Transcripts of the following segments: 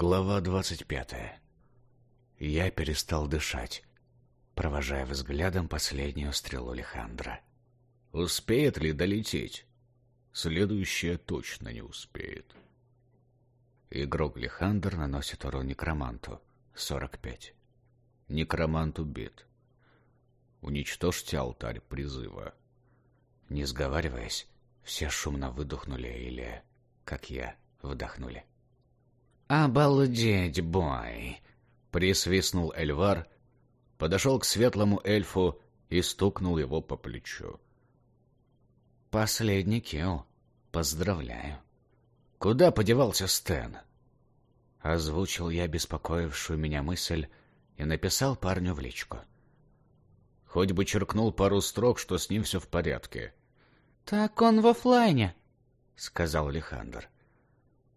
Глава двадцать пятая. Я перестал дышать, провожая взглядом последнюю стрелу Лехандра. Успеет ли долететь? Следующая точно не успеет. Игрок Лехандр наносит урон некроманту. 45. Некромант убит. Уничтожьте алтарь призыва. Не сговариваясь, все шумно выдохнули или, как я, вдохнули. «Обалдеть, бой!» — присвистнул Эльвар, подошел к светлому эльфу и стукнул его по плечу. «Последний килл. Поздравляю». «Куда подевался Стэн?» Озвучил я беспокоившую меня мысль и написал парню в личку. Хоть бы черкнул пару строк, что с ним все в порядке. «Так он в офлайне», — сказал Лихандр.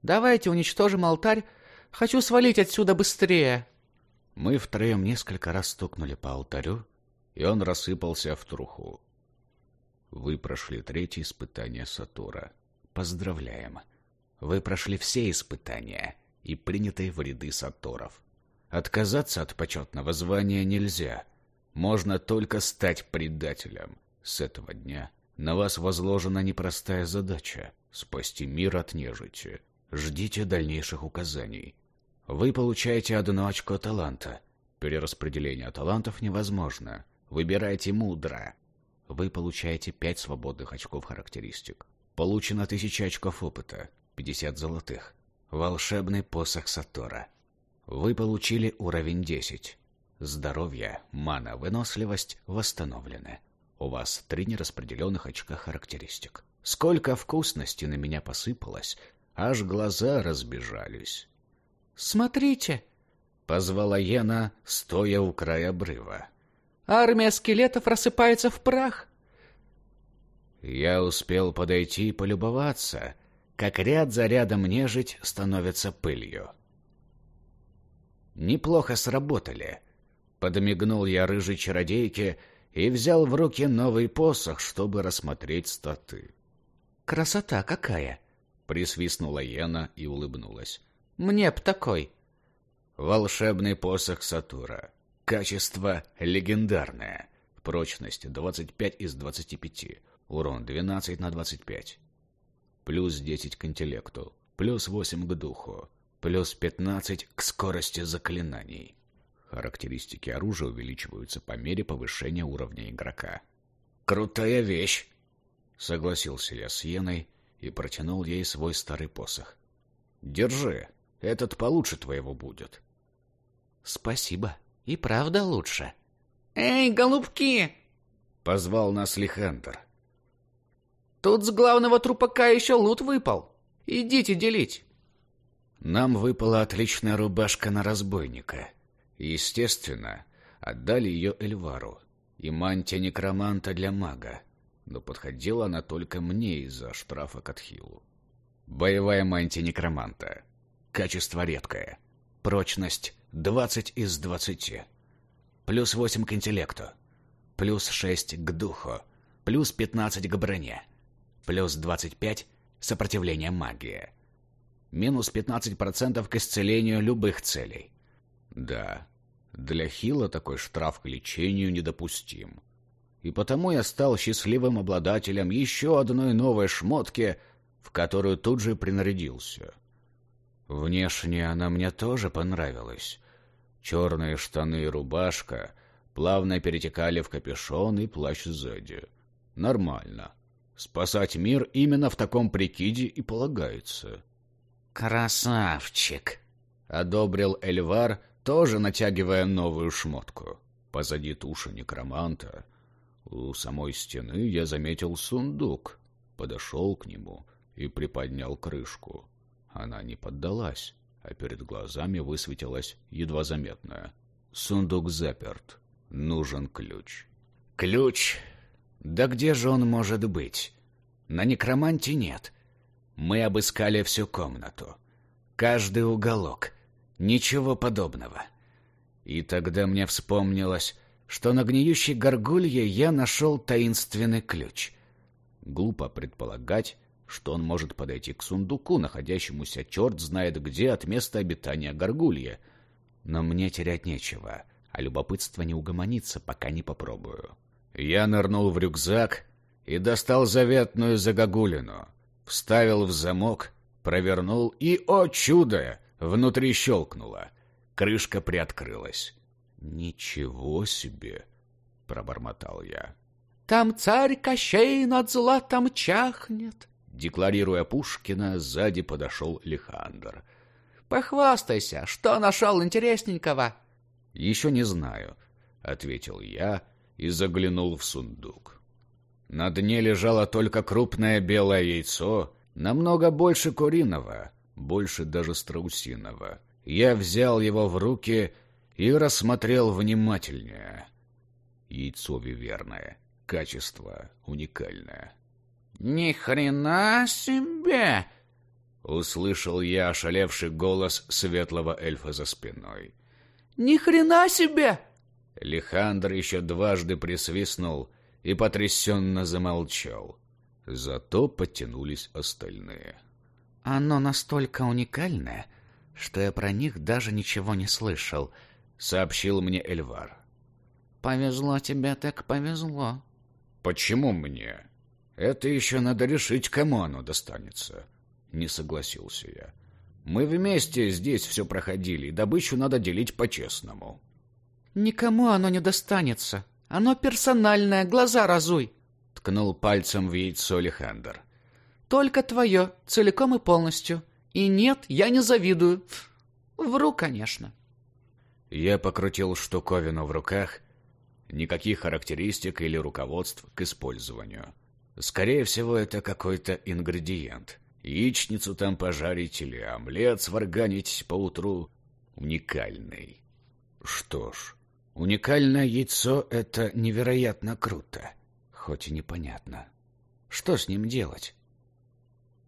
Давайте уничтожим алтарь. Хочу свалить отсюда быстрее. Мы втроем несколько раз стукнули по алтарю, и он рассыпался в труху. Вы прошли третье испытание Сатура. Поздравляем. Вы прошли все испытания и приняты в ряды Саторов. Отказаться от почетного звания нельзя. Можно только стать предателем. С этого дня на вас возложена непростая задача — спасти мир от нежити. Ждите дальнейших указаний. Вы получаете одно очко таланта. Перераспределение талантов невозможно. Выбирайте мудро. Вы получаете пять свободных очков характеристик. Получено тысяча очков опыта, 50 золотых. Волшебный посох Сатора. Вы получили уровень 10. Здоровье, мана, выносливость восстановлены. У вас три нераспределенных очка характеристик. Сколько вкусности на меня посыпалось, аж глаза разбежались. «Смотрите!» — позвала Ена, стоя у края обрыва. «Армия скелетов рассыпается в прах!» Я успел подойти и полюбоваться, как ряд за рядом нежить становится пылью. «Неплохо сработали», — подмигнул я рыжей чародейке и взял в руки новый посох, чтобы рассмотреть статы. «Красота какая!» Присвистнула Йена и улыбнулась. «Мне б такой!» Волшебный посох Сатура. Качество легендарное. Прочность 25 из 25. Урон 12 на 25. Плюс 10 к интеллекту. Плюс 8 к духу. Плюс 15 к скорости заклинаний. Характеристики оружия увеличиваются по мере повышения уровня игрока. «Крутая вещь!» Согласился я с Йеной и протянул ей свой старый посох. «Держи, этот получше твоего будет». «Спасибо, и правда лучше». «Эй, голубки!» — позвал нас Лихандр. «Тут с главного трупака еще лут выпал. Идите делить». Нам выпала отличная рубашка на разбойника. Естественно, отдали ее Эльвару и мантия некроманта для мага но подходила она только мне из-за штрафа к отхилу. Боевая мантия некроманта. Качество редкое. Прочность 20 из 20. Плюс 8 к интеллекту. Плюс 6 к духу. Плюс 15 к броне. Плюс 25 сопротивление магии. Минус 15% к исцелению любых целей. Да, для хила такой штраф к лечению недопустим и потому я стал счастливым обладателем еще одной новой шмотки, в которую тут же принарядился. Внешне она мне тоже понравилась. Черные штаны и рубашка плавно перетекали в капюшон и плащ сзади. Нормально. Спасать мир именно в таком прикиде и полагается. «Красавчик!» — одобрил Эльвар, тоже натягивая новую шмотку. Позади туши некроманта у самой стены я заметил сундук, подошел к нему и приподнял крышку. Она не поддалась, а перед глазами высветилась едва заметная. Сундук заперт. Нужен ключ. Ключ? Да где же он может быть? На некроманте нет. Мы обыскали всю комнату. Каждый уголок. Ничего подобного. И тогда мне вспомнилось, что на гниющей горгулье я нашел таинственный ключ. Глупо предполагать, что он может подойти к сундуку, находящемуся черт знает где от места обитания горгулья. Но мне терять нечего, а любопытство не угомонится, пока не попробую. Я нырнул в рюкзак и достал заветную загогулину, вставил в замок, провернул и, о чудо, внутри щелкнуло. Крышка приоткрылась. «Ничего себе!» — пробормотал я. «Там царь Кощей над златом чахнет!» Декларируя Пушкина, сзади подошел Лихандр. «Похвастайся, что нашел интересненького?» «Еще не знаю», — ответил я и заглянул в сундук. На дне лежало только крупное белое яйцо, намного больше куриного, больше даже страусиного. Я взял его в руки и рассмотрел внимательнее. Яйцо виверное, качество уникальное. «Ни хрена себе!» — услышал я ошалевший голос светлого эльфа за спиной. «Ни хрена себе!» Лихандр еще дважды присвистнул и потрясенно замолчал. Зато подтянулись остальные. «Оно настолько уникальное, что я про них даже ничего не слышал», — сообщил мне Эльвар. «Повезло тебе, так повезло». «Почему мне? Это еще надо решить, кому оно достанется». Не согласился я. «Мы вместе здесь все проходили, и добычу надо делить по-честному». «Никому оно не достанется. Оно персональное, глаза разуй!» Ткнул пальцем в яйцо Лехандр. «Только твое, целиком и полностью. И нет, я не завидую. Вру, конечно». Я покрутил штуковину в руках. Никаких характеристик или руководств к использованию. Скорее всего, это какой-то ингредиент. Яичницу там пожарить или омлет сварганить поутру. Уникальный. Что ж, Уникальное яйцо — это невероятно круто, хоть и непонятно. Что с ним делать?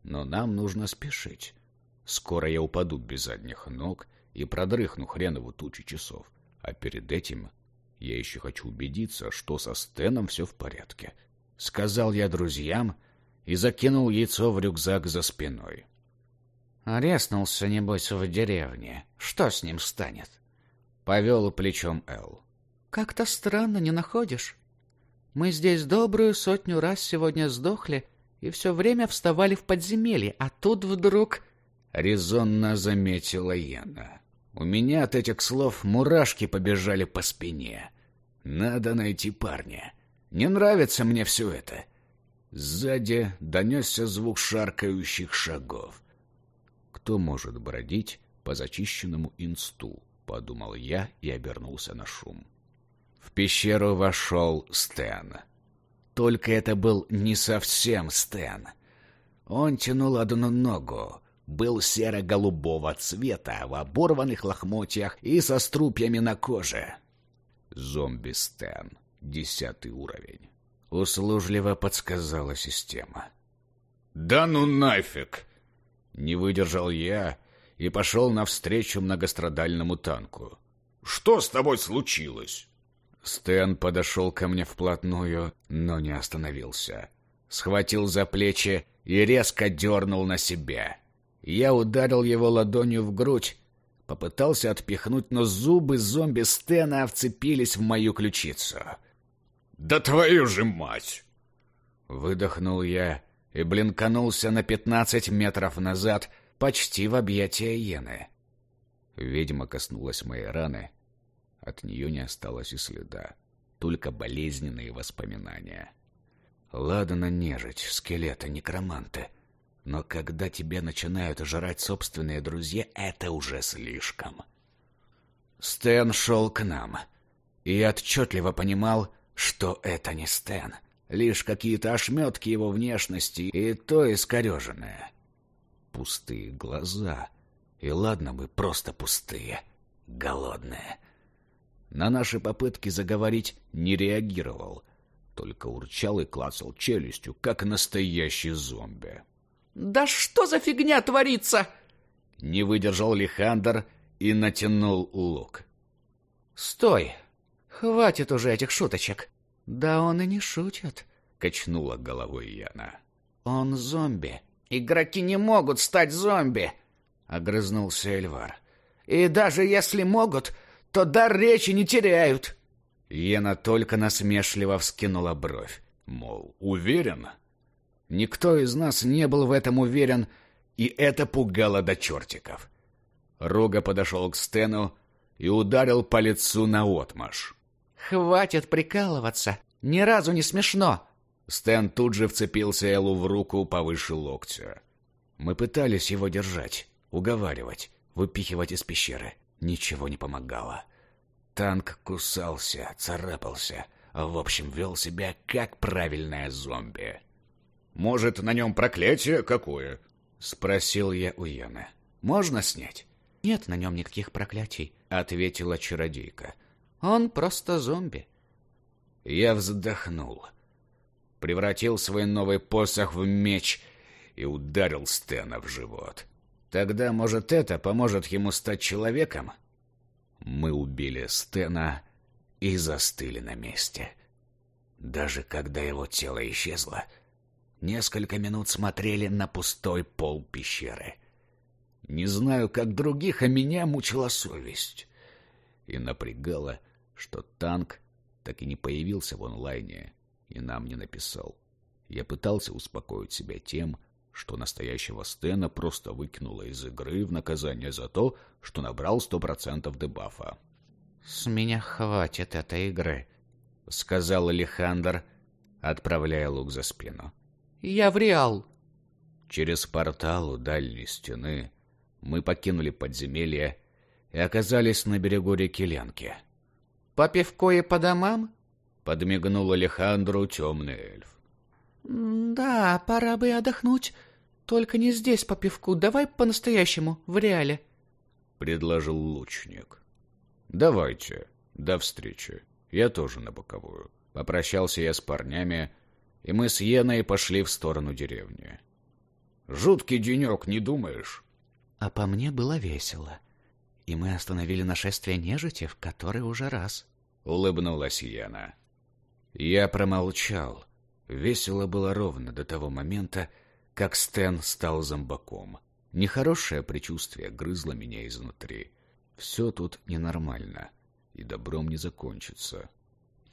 Но нам нужно спешить. Скоро я упаду без задних ног и продрыхну хренову тучу часов. А перед этим я еще хочу убедиться, что со Стеном все в порядке. Сказал я друзьям и закинул яйцо в рюкзак за спиной. Арестнулся, небось, в деревне. Что с ним станет? Повел плечом Эл. «Как-то странно, не находишь? Мы здесь добрую сотню раз сегодня сдохли и все время вставали в подземелье, а тут вдруг...» Резонно заметила Яна. «У меня от этих слов мурашки побежали по спине. Надо найти парня. Не нравится мне все это». Сзади донесся звук шаркающих шагов. Кто может бродить по зачищенному инсту? — подумал я и обернулся на шум. В пещеру вошел Стэн. Только это был не совсем Стэн. Он тянул одну ногу, был серо-голубого цвета, в оборванных лохмотьях и со струпьями на коже. Зомби Стэн, десятый уровень. Услужливо подсказала система. «Да ну нафиг!» Не выдержал я и пошел навстречу многострадальному танку. «Что с тобой случилось?» Стэн подошел ко мне вплотную, но не остановился. Схватил за плечи и резко дернул на себя. Я ударил его ладонью в грудь, попытался отпихнуть, но зубы зомби Стэна вцепились в мою ключицу. «Да твою же мать!» Выдохнул я и блинканулся на пятнадцать метров назад, почти в объятия Йены. Ведьма коснулась моей раны. От нее не осталось и следа, только болезненные воспоминания. Ладно нежить, скелеты, некроманты. Но когда тебя начинают жрать собственные друзья, это уже слишком. Стэн шел к нам, и отчетливо понимал, что это не Стэн. Лишь какие-то ошметки его внешности, и то искореженное пустые глаза. И ладно бы просто пустые, голодные. На наши попытки заговорить не реагировал, только урчал и клацал челюстью, как настоящий зомби. «Да что за фигня творится?» Не выдержал Лихандр и натянул лук. «Стой! Хватит уже этих шуточек!» «Да он и не шутит», — качнула головой Яна. «Он зомби, Игроки не могут стать зомби, огрызнулся Эльвар. И даже если могут, то дар речи не теряют. Ена только насмешливо вскинула бровь, мол, уверен? Никто из нас не был в этом уверен, и это пугало до чертиков. Рога подошел к Стену и ударил по лицу наотмашь. «Хватит прикалываться! Ни разу не смешно!» Стэн тут же вцепился Эллу в руку повыше локтя. Мы пытались его держать, уговаривать, выпихивать из пещеры. Ничего не помогало. Танк кусался, царапался, в общем, вел себя как правильная зомби. «Может, на нем проклятие какое?» — спросил я у Яны. «Можно снять?» «Нет на нем никаких проклятий», — ответила чародейка. «Он просто зомби». Я вздохнул, превратил свой новый посох в меч и ударил Стена в живот. Тогда, может, это поможет ему стать человеком? Мы убили Стена и застыли на месте. Даже когда его тело исчезло, несколько минут смотрели на пустой пол пещеры. Не знаю, как других, а меня мучила совесть. И напрягало, что танк так и не появился в онлайне и нам не написал. Я пытался успокоить себя тем, что настоящего Стена просто выкинула из игры в наказание за то, что набрал сто процентов дебафа. «С меня хватит этой игры», — сказал Алехандр, отправляя лук за спину. «Я в Реал». Через портал у дальней стены мы покинули подземелье и оказались на берегу реки Ленки. «По пивко и по домам?» — подмигнул Алехандру темный эльф. «Да, пора бы отдохнуть. Только не здесь по пивку. Давай по-настоящему, в реале», — предложил лучник. «Давайте. До встречи. Я тоже на боковую». Попрощался я с парнями, и мы с Йеной пошли в сторону деревни. «Жуткий денек, не думаешь?» А по мне было весело. И мы остановили нашествие нежити в который уже раз. Улыбнулась Яна. Я промолчал. Весело было ровно до того момента, как Стэн стал зомбаком. Нехорошее предчувствие грызло меня изнутри. Все тут ненормально, и добром не закончится.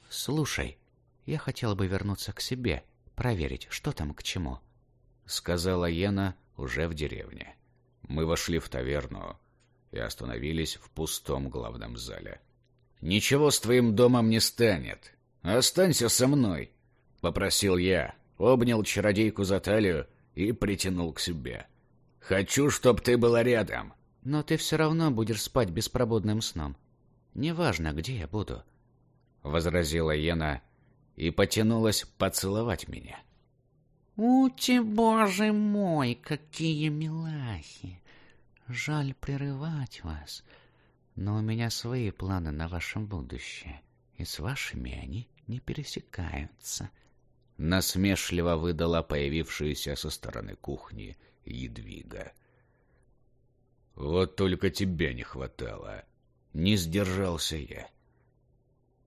«Слушай, я хотел бы вернуться к себе, проверить, что там к чему», — сказала Йена уже в деревне. Мы вошли в таверну и остановились в пустом главном зале. «Ничего с твоим домом не станет. Останься со мной», — попросил я, обнял чародейку за талию и притянул к себе. «Хочу, чтоб ты была рядом». «Но ты все равно будешь спать беспробудным сном. Неважно, где я буду», — возразила Ена и потянулась поцеловать меня. «Ути, боже мой, какие милахи! Жаль прерывать вас, но у меня свои планы на ваше будущее, и с вашими они не пересекаются. Насмешливо выдала появившаяся со стороны кухни Едвига. Вот только тебя не хватало. Не сдержался я.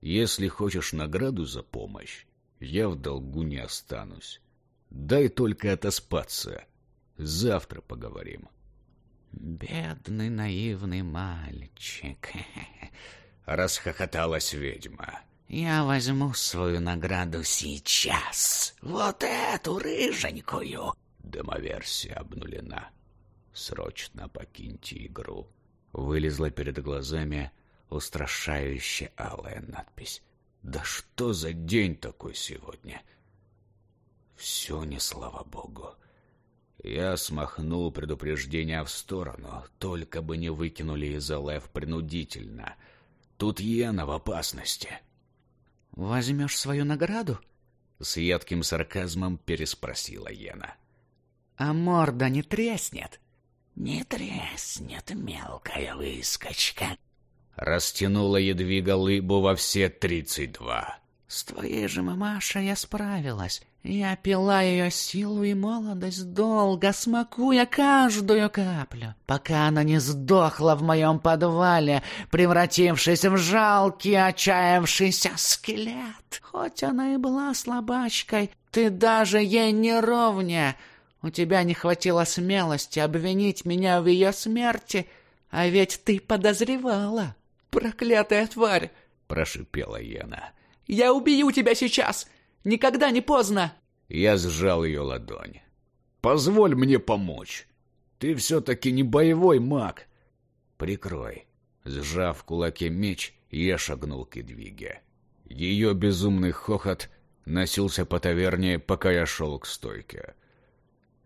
Если хочешь награду за помощь, я в долгу не останусь. Дай только отоспаться. Завтра поговорим. Бедный наивный мальчик. Расхохоталась ведьма. Я возьму свою награду сейчас. Вот эту рыженькую. Демоверсия обнулена. Срочно покиньте игру. Вылезла перед глазами устрашающая алая надпись. Да что за день такой сегодня? Все не слава богу. Я смахнул предупреждение в сторону, только бы не выкинули из ЛФ принудительно. Тут Йена в опасности. «Возьмешь свою награду?» С едким сарказмом переспросила Йена. «А морда не треснет?» «Не треснет, мелкая выскочка!» Растянула Едвига лыбу во все тридцать два. «С твоей же мамашей я справилась. Я пила ее силу и молодость долго, смакуя каждую каплю, пока она не сдохла в моем подвале, превратившись в жалкий, отчаявшийся скелет. Хоть она и была слабачкой, ты даже ей не ровня. У тебя не хватило смелости обвинить меня в ее смерти, а ведь ты подозревала. Проклятая тварь!» — прошипела Йена. «Я убью тебя сейчас! Никогда не поздно!» Я сжал ее ладонь. «Позволь мне помочь. Ты все-таки не боевой маг. Прикрой». Сжав в кулаке меч, я шагнул к Эдвиге. Ее безумный хохот носился по таверне, пока я шел к стойке.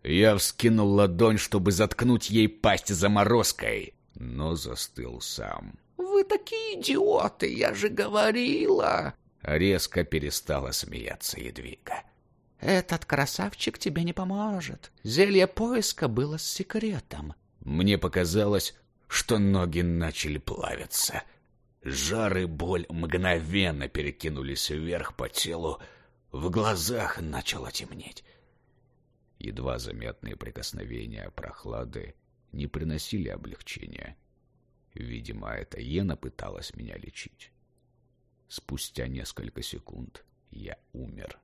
Я вскинул ладонь, чтобы заткнуть ей пасть заморозкой, но застыл сам. «Вы такие идиоты, я же говорила!» Резко перестала смеяться Едвига. «Этот красавчик тебе не поможет. Зелье поиска было с секретом». Мне показалось, что ноги начали плавиться. Жар и боль мгновенно перекинулись вверх по телу, в глазах начало темнеть. Едва заметные прикосновения прохлады не приносили облегчения. Видимо, эта Ена пыталась меня лечить. Спустя несколько секунд я умер.